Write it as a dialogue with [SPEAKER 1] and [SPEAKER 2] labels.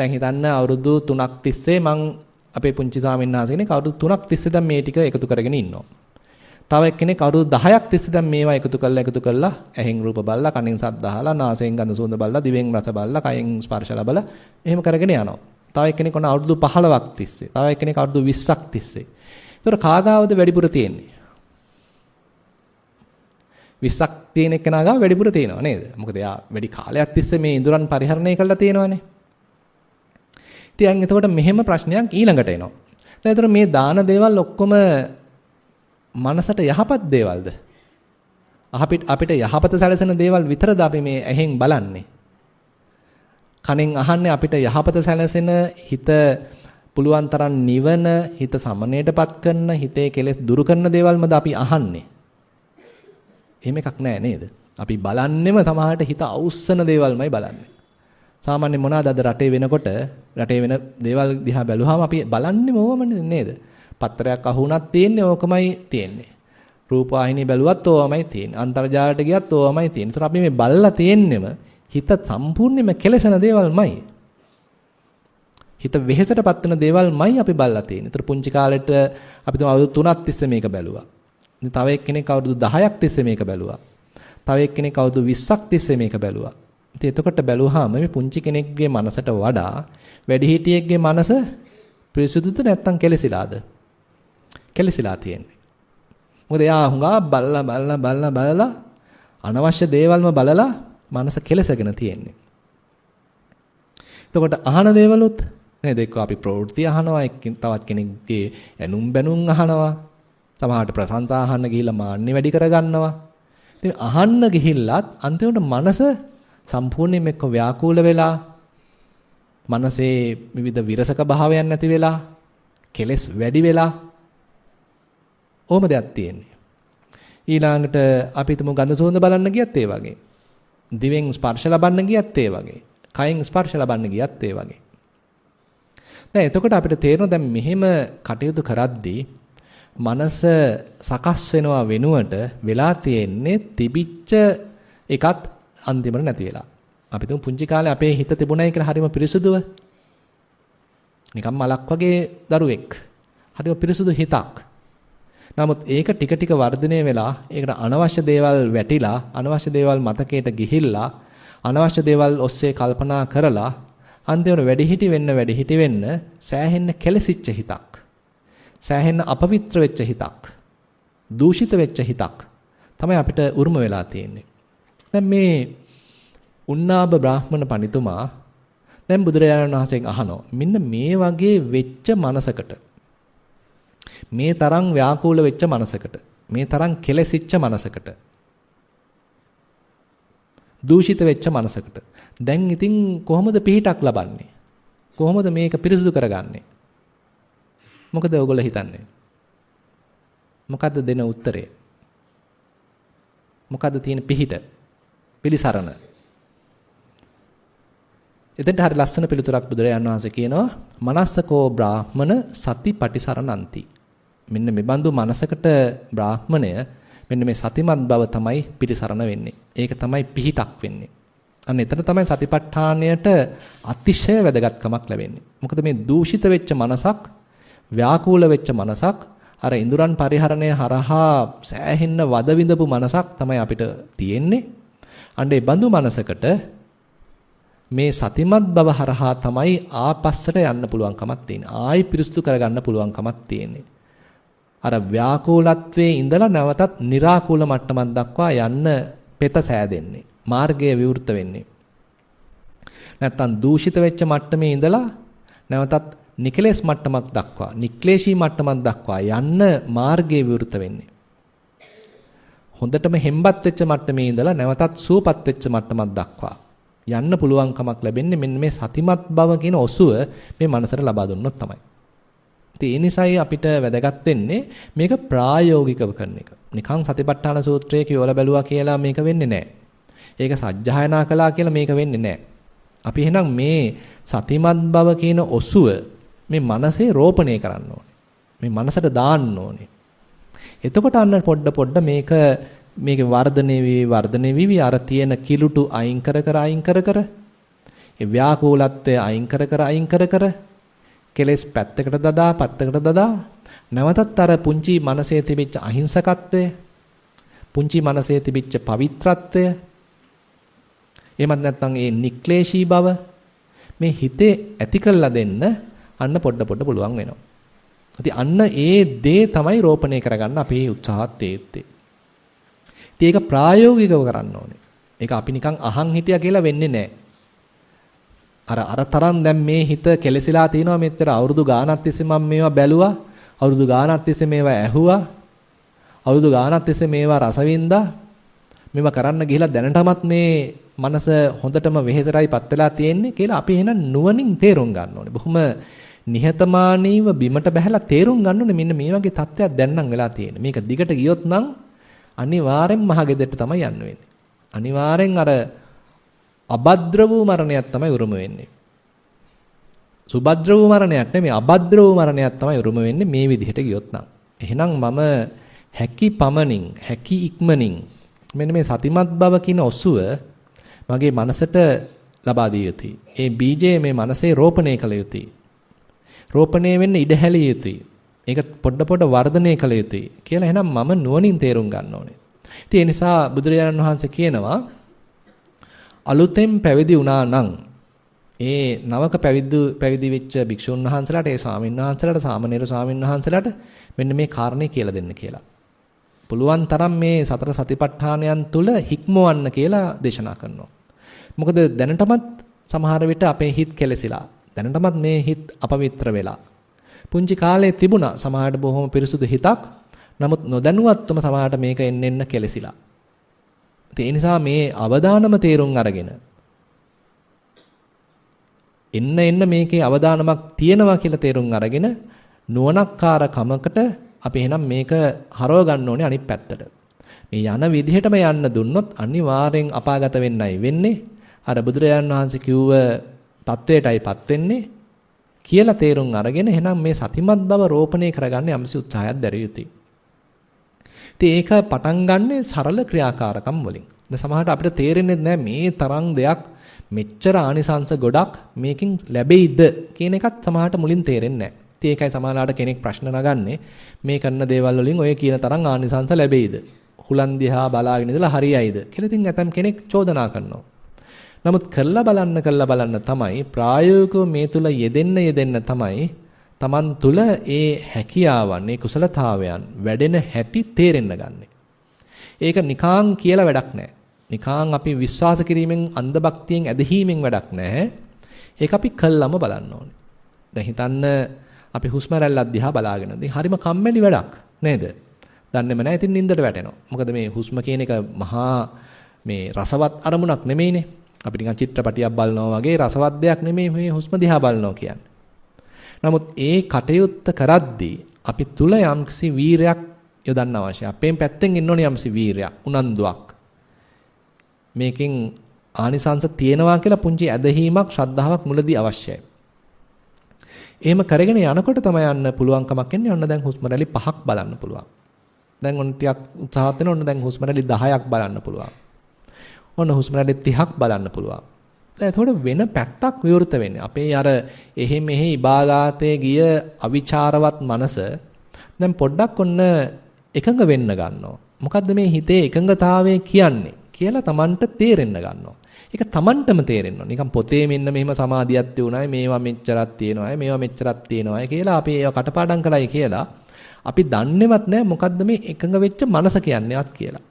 [SPEAKER 1] දැන් හිතන්න අවුරුදු 3ක් තිස්සේ මං අපේ පුංචි ස්වාමීන් වහන්සේ කෙනෙක් අවුරුදු 3ක් තිස්සේ දැන් මේ ටික එකතු කරගෙන ඉන්නවා. තව එක්කෙනෙක් අවුරුදු 10ක් තිස්සේ දැන් මේවා එකතු කරලා එකතු කරලා ඇහෙන් රූප බලලා කනෙන් ශබ්ද අහලා නාසයෙන් ගඳ සුවඳ බලලා දිවෙන් රස බලලා කයෙන් ස්පර්ශ ලබලා එහෙම කරගෙන යනවා. තව එක්කෙනෙක් ඔන්න අවුරුදු 15ක් තිස්සේ. තව එක්කෙනෙක් අවුරුදු 20ක් තිස්සේ. ඒතර කාගාවද වැඩිපුර තියෙන්නේ? 20ක් තියෙන එක්කෙනා ගාව වැඩිපුර තියෙනවා නේද? මොකද එයා වැඩි කාලයක් තිස්සේ මේ ඉඳුරන් පරිහරණය කරලා තියෙනවානේ. ඉතින් එතකොට මෙහෙම ප්‍රශ්නයක් ඊළඟට එනවා. දැන් එතකොට මේ දාන දේවල් ඔක්කොම මනසට යහපත් දේවල්ද? අපිට අපිට යහපත සැලසෙන දේවල් විතරද අපි මේ ඇහෙන් බලන්නේ? කනෙන් අහන්නේ අපිට යහපත සැලසෙන හිත පුළුවන් තරම් නිවන හිත සමනයටපත් කරන හිතේ කෙලෙස් දුරු කරන දේවල්මද අපි අහන්නේ. එහෙම එකක් නෑ නේද? අපි බලන්නෙම සමහරට හිත අවුස්සන දේවල්මයි බලන්නේ. සාමාන්‍ය මොනවාද අද රටේ වෙනකොට රටේ වෙන දේවල් දිහා බැලුවාම අපි බලන්නේ මොවම නේද? පත්‍රයක් අහුණක් තියෙන්නේ ඕකමයි තියෙන්නේ. රූපවාහිනිය බැලුවත් ඕවමයි තියෙන්නේ. අන්තර්ජාලයට ගියත් ඕවමයි තියෙන්නේ. ඒතර අපි මේ බලලා තියෙන්නෙම හිත සම්පූර්ණයෙන්ම කෙලසන දේවල්මයි. හිත වෙහෙසටපත් වෙන දේවල්මයි අපි බලලා තියෙන්නේ. ඒතර පුංචි කාලෙට අපි තුම අවුරුදු 3ක් තිස්සේ මේක බැලුවා. ඉතින් තව එක්කෙනෙක් අවුරුදු 10ක් තිස්සේ මේක බැලුවා. තව එක්කෙනෙක් අවුරුදු 20ක් තිස්සේ මේක බැලුවා. ඉතින් එතකොට බැලුවාම මේ පුංචි කෙනෙක්ගේ මනසට වඩා වැඩිහිටියෙක්ගේ මනස පිරිසුදුද නැත්නම් කෙලසිලාද? කෙලසිලා තියෙන්නේ. මොකද එයා හුඟා බල්ලා බල්ලා බල්ලා බලලා අනවශ්‍ය දේවල්ම බලලා මනස කෙලසගෙන තියෙන්නේ. එතකොට අහන දේවලුත් නේද එක්ක අපි ප්‍රවෘත්ති අහනවා තවත් කෙනෙක්ගේ ඇනුම් බැනුම් අහනවා සමහරට ප්‍රශංසා අහන්න ගිහිල්ලා මාන්නේ වැඩි කරගන්නවා ඉතින් අහන්න ගිහිල්ලත් අන්තිමට මනස සම්පූර්ණයෙන්ම එක්ක ව්‍යාකූල වෙලා මනසේ විවිධ විරසක භාවයන් නැති වෙලා කෙලස් වැඩි වෙලා ඕම දෙයක් තියෙන්නේ. ඊළඟට අපි තුමු ගඳ සුවඳ බලන්න ගියත් ඒ වගේ. දිවෙන් ස්පර්ශ ලබන්න ගියත් ඒ වගේ. කයෙන් ස්පර්ශ ලබන්න ගියත් ඒ වගේ. දැන් එතකොට අපිට තේරෙනවා දැන් මෙහෙම කටයුතු කරද්දී මනස සකස් වෙනවා වෙනුවට වෙලා තියෙන්නේ තිබිච්ච එකත් අන්තිමට නැති වෙලා. අපි තුමු පුංචි කාලේ අපේ හිත තිබුණයි කියලා හරිම පිරිසුදුව. නිකම් මලක් වගේ දරුවෙක්. හරිම පිරිසුදු හිතක්. නමුත් ඒක ටික ටික වර්ධනය වෙලා ඒකට අනවශ්‍ය දේවල් වැටිලා අනවශ්‍ය දේවල් මතකයට ගිහිල්ලා අනවශ්‍ය දේවල් ඔස්සේ කල්පනා කරලා අන්තිමට වැඩිහිටි වෙන්න වැඩිහිටි වෙන්න සෑහෙන්න කෙලසිච්ච හිතක්. සෑහෙන්න අපවිත්‍ර වෙච්ච හිතක්. දූෂිත වෙච්ච හිතක් තමයි අපිට උරුම වෙලා තියෙන්නේ. දැන් මේ උන්නාබ බ්‍රාහ්මණ පඬිතුමා දැන් බුදුරජාණන් වහන්සේගෙන් අහනවා මෙන්න මේ වගේ වෙච්ච මනසකට මේ තරම් ව්‍යාකූල වෙච්ච මනසකට මේ තරම් කෙලසිච්ච මනසකට දූෂිත වෙච්ච මනසකට. දැන් ඉතින් කොහොමද පිහිටක් ලබන්නේ? කොහොමද මේක පිරිසුදු කරගන්නේ? මොකද ඔයගොල්ලෝ හිතන්නේ? මොකද්ද දෙන උත්තරේ? මොකද්ද තියෙන පිහිට? පිළිසරණ. එතෙන්ට හරි ලස්සන පිළිතුරක් බුදුරජාණන් වහන්සේ කියනවා මනස්සකෝ බ්‍රාහ්මන සති පටිසරණಂತಿ. මෙන්න මේ බඳු මනසකට බ්‍රාහ්මණය මෙන්න මේ සතිමත් බව තමයි පිළිසරණ වෙන්නේ. ඒක තමයි පිහිටක් වෙන්නේ. අන්න එතන තමයි සතිපට්ඨානයට අතිශය වැදගත්කමක් ලැබෙන්නේ. මොකද මේ දූෂිත වෙච්ච මනසක්, ව්‍යාකූල වෙච්ච මනසක්, අර ඉඳුරන් පරිහරණය හරහා සෑහෙන්න වද විඳපු මනසක් තමයි අපිට තියෙන්නේ. අන්න ඒ බඳු මනසකට මේ සතිමත් බව හරහා තමයි ආපස්සට යන්න පුළුවන්කමක් තියෙන්නේ. ආයි පිරිසුදු කරගන්න පුළුවන්කමක් තියෙන්නේ. අර ව්‍යාකූලත්වයේ ඉඳලා නැවතත් निराකූල මට්ටමක් දක්වා යන්න පෙත සෑදෙන්නේ. මාර්ගය විවෘත වෙන්නේ. නැත්තම් දූෂිත වෙච්ච මට්ටමේ ඉඳලා නැවතත් නිකලෙස් මට්ටමක් දක්වා, නික්ලේශී මට්ටමක් දක්වා යන්න මාර්ගය විවෘත වෙන්නේ. හොඳටම හෙම්බත් වෙච්ච මට්ටමේ ඉඳලා නැවතත් සූපත් වෙච්ච මට්ටමක් දක්වා යන්න පුළුවන්කමක් ලැබෙන්නේ මෙන්න මේ සතිමත් බව කියන ඔසුව මේ මනසට ලබා දුන්නොත් තමයි. ඉතින් ඒ නිසායි අපිට වැදගත් වෙන්නේ මේක ප්‍රායෝගිකව කරන එක. නිකන් සතිපට්ඨාන සූත්‍රයේ කියවලා බැලුවා කියලා මේක වෙන්නේ නැහැ. ඒක සජ්ජායනා කළා කියලා මේක වෙන්නේ නැහැ. අපි එහෙනම් මේ සතිමත් බව කියන ඔසුව මේ මනසේ රෝපණය කරන්න ඕනේ. මේ මනසට දාන්න ඕනේ. එතකොට අන්න පොඩ පොඩ මේක මේකේ වර්ධනය වී වර්ධනය වී අර තියෙන කිලුටු අයින් කර කර අයින් කර කර ඒ ව්‍යාකූලත්වය අයින් කර කර අයින් කර කර කෙලෙස් පැත්තකට දදා පැත්තකට දදා නැවතත් අර පුංචි මනසේ තිබිච්ච අහිංසකත්වය පුංචි මනසේ තිබිච්ච පවිත්‍රත්වය එහෙමත් නැත්නම් ඒ නික්ලේශී බව මේ හිතේ ඇති කළා දෙන්න අන්න පොඩ පොඩ පුළුවන් වෙනවා. ඉතින් අන්න ඒ දේ තමයි රෝපණය කරගන්න අපේ උත්සාහත් තේත්තේ. ඉතින් ඒක ප්‍රායෝගිකව කරන්න ඕනේ. ඒක අපි නිකන් අහන් හිටියා කියලා වෙන්නේ නැහැ. අර අර තරම් දැන් මේ හිත කෙලසිලා තිනවා මෙච්චර අවුරුදු ගාණක් තිස්සේ මම මේවා බැලුවා. අවුරුදු ගාණක් තිස්සේ මේවා ඇහුවා. අවුරුදු ගාණක් තිස්සේ මේවා රසවින්දා. මේවා කරන්න ගිහිලා දැනටමත් මේ මනස හොඳටම වෙහෙසටයිපත් වෙලා තියෙන්නේ කියලා අපි එහෙනම් නුවණින් තේරුම් ගන්න ඕනේ. බොහොම නිහතමානීව බිමට බහැලා තේරුම් ගන්න ඕනේ මෙන්න මේ වගේ තත්ත්වයක් දැන් නම් වෙලා තියෙන්නේ. මේක දිගට ගියොත් නම් අනිවාර්යෙන් මහගෙදරට තමයි යන්න වෙන්නේ. අනිවාර්යෙන් අර අබද්ද්‍ර වූ මරණයක් තමයි උරුම වෙන්නේ. සුබද්‍ර වූ මරණයක් නෙමෙයි අබද්ද්‍ර වූ මරණයක් තමයි උරුම වෙන්නේ මේ විදිහට ගියොත් නම්. එහෙනම් මම හැකි පමණින් හැකි ඉක්මනින් මෙන්න මේ සතිමත් බව කියන ඔසුව මගේ මනසට ලබා දිය යුතුයි. ඒ බීජය මේ මනසේ රෝපණය කළ යුතුයි. රෝපණය වෙන්න ඉඩ හැලිය යුතුයි. ඒක පොඩ පොඩ වර්ධනය කළ යුතුයි කියලා එහෙනම් මම නුවණින් තේරුම් ගන්න ඕනේ. ඉතින් ඒ නිසා බුදුරජාණන් වහන්සේ කියනවා අලුතෙන් පැවිදි වුණා නම් ඒ නවක පැවිදි පැවිදි වෙච්ච භික්ෂුන් වහන්සේලාට ඒ ස්වාමීන් වහන්සේලාට සාමණේර ස්වාමීන් වහන්සේලාට මෙන්න මේ කාරණේ කියලා දෙන්න කියලා. පුළුවන් තරම් මේ සතර සතිපට්ඨානයන් තුල හික්මවන්න කියලා දේශනා කරනවා. මොකද දැනටමත් සමහර විට අපේ හිත කෙලසිලා. දැනටමත් මේ හිත අපවිත්‍ර වෙලා. පුංචි කාලේ තිබුණා සමහරට බොහොම පිරිසුදු හිතක්. නමුත් නොදැනුවත්වම සමහරට මේක එන්න එන්න කෙලසිලා. ඒ නිසා මේ අවදානම තේරුම් අරගෙන එන්න එන්න මේකේ අවදානමක් තියෙනවා කියලා තේරුම් අරගෙන නුවණක්කාර කමකට අපි එහෙනම් මේක හරව ගන්න ඕනේ අනිත් පැත්තට. මේ යන විදිහටම යන්න දුන්නොත් අනිවාර්යෙන් අපාගත වෙන්නයි වෙන්නේ. අර බුදුරජාන් වහන්සේ කිව්ව தත්වයටයිපත් වෙන්නේ කියලා තේරුම් අරගෙන එහෙනම් මේ සතිමත් බව රෝපණය කරගන්න යම්සි උත්සාහයක් දැරිය යුතුයි. ඉතින් ඒක පටන් ගන්න සරල ක්‍රියාකාරකම් වලින්. දැන් සමහරට අපිට තේරෙන්නේ නැහැ මේ තරම් දෙයක් මෙච්චර ආනිසංශ ගොඩක් මේකෙන් ලැබෙයිද කියන එකත් සමහරට මුලින් තේරෙන්නේ නැහැ. ඉතින් ඒකයි සමහරලාට කෙනෙක් ප්‍රශ්න නගන්නේ මේ කරන දේවල් වලින් ඔය කියන තරම් ආනිසංශ ලැබෙයිද? හුලන් දිහා බලාගෙන ඉඳලා හරියයිද කියලා ඉතින් ඇතම් කෙනෙක් චෝදනා කරනවා. නමුත් කළා බලන්න කළා බලන්න තමයි ප්‍රායෝගිකව මේ තුල යෙදෙන්න යෙදෙන්න තමයි Taman තුල ඒ හැකියාවන්, ඒ කුසලතාවයන් වැඩෙන හැටි තේරෙන්න ගන්නෙ. ඒක නිකාං කියලා වැඩක් නැහැ. නිකාං අපි විශ්වාස කිරීමෙන් අන්ධ භක්තියෙන් ඇදහිීමෙන් වැඩක් නැහැ. ඒක අපි කළාම බලන්න ඕනේ. දැන් හිතන්න අපි හුස්ම රැල්ලක් දිහා බලාගෙන. ඉතින් හරිම කම්මැලි වැඩක් නේද? දන්නේම නැහැ. ඉතින් නින්දට වැටෙනවා. මොකද මේ හුස්ම කියන එක මහා මේ රසවත් අරමුණක් නෙමෙයිනේ. අපි නිකන් චිත්‍රපටියක් බලනවා වගේ රසවත් දෙයක් නෙමෙයි මේ හුස්ම දිහා බලනවා කියන්නේ. නමුත් ඒ කටයුත්ත කරද්දී අපි තුල යම්කිසි වීරයක් යොදන්න අවශ්‍යයි. අපෙන් පැත්තෙන් එන්න ඕනේ යම්කිසි වීරයක්, උනන්දුවක්. මේකෙන් ආනිසංස තියෙනවා කියලා පුංචි ඇදහිීමක්, ශ්‍රද්ධාවක් මුලදී අවශ්‍යයි. එහෙම කරගෙන යනකොට තමයි යන්න පුළුවන්කමක් එන්නේ. ඔන්න දැන් හුස්ම රැලි 5ක් බලන්න පුළුවන්. දැන් ඔන්න ටිකක් උත්සාහවත් වෙන ඔන්න දැන් හුස්ම රැලි 10ක් බලන්න පුළුවන්. ඔන්න හුස්ම රැලි 30ක් බලන්න පුළුවන්. එතකොට වෙන පැත්තක් විවෘත වෙන්නේ. අපේ අර එහෙ මෙහෙ ඉබාගාතේ ගිය අවිචාරවත් මනස දැන් පොඩ්ඩක් ඔන්න එකඟ වෙන්න ගන්නවා. මොකද්ද මේ හිතේ එකඟතාවය කියන්නේ කියලා Tamanට තේරෙන්න ගන්නවා. ඒක Tamanටම තේරෙන්න නිකන් පොතේ මෙන්න මෙහෙම සමාධියක් තියුණායි මේවා මෙච්චරක් තියෙනවායි මේවා මෙච්චරක් තියෙනවායි කියලා අපි ඒවා කටපාඩම් කරයි කියලා අපි දන්නේවත් නැහැ මොකද්ද මේ එකඟ වෙච්ච මනස කියන්නේවත් කියලා.